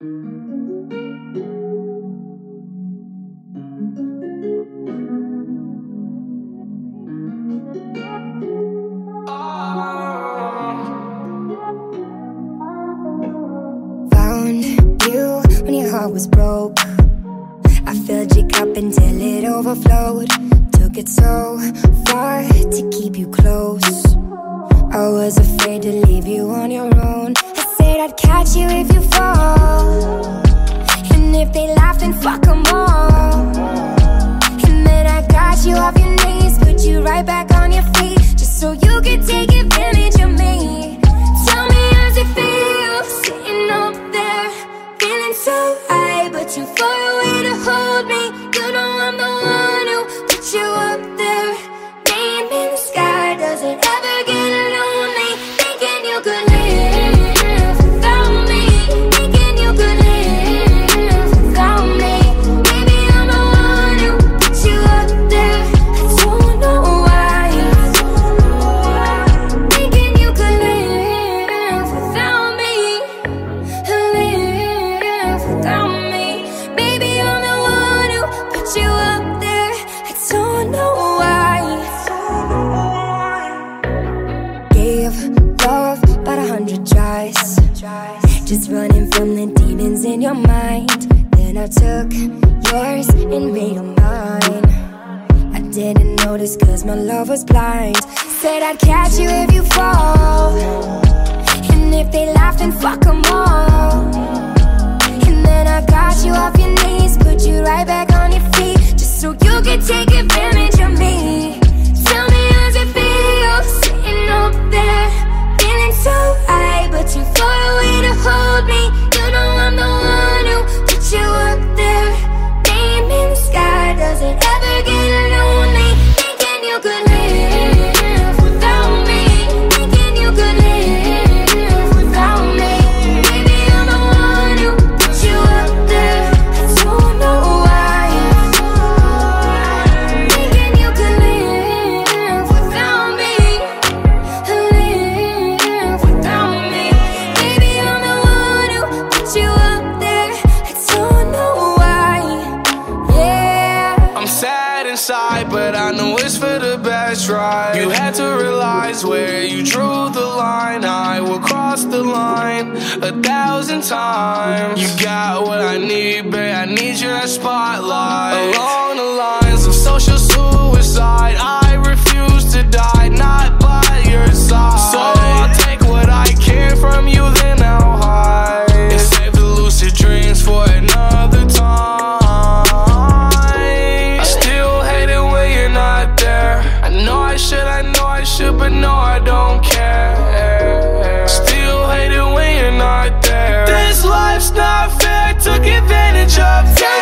Found you when your heart was broke. I filled your cup until it overflowed. Took it so far to keep you close. I was afraid to leave you on your own. I said I'd catch you if you you off your knees, put you right back on your feet, just so you about a hundred tries. Just running from the demons in your mind. Then I took yours and made them mine. I didn't notice cause my love was blind. Said I'd catch you if you fall. You had to realize where you drew the line. I will cross the line a thousand times. You got what I need, babe. I need your spotlight. Alone advantage of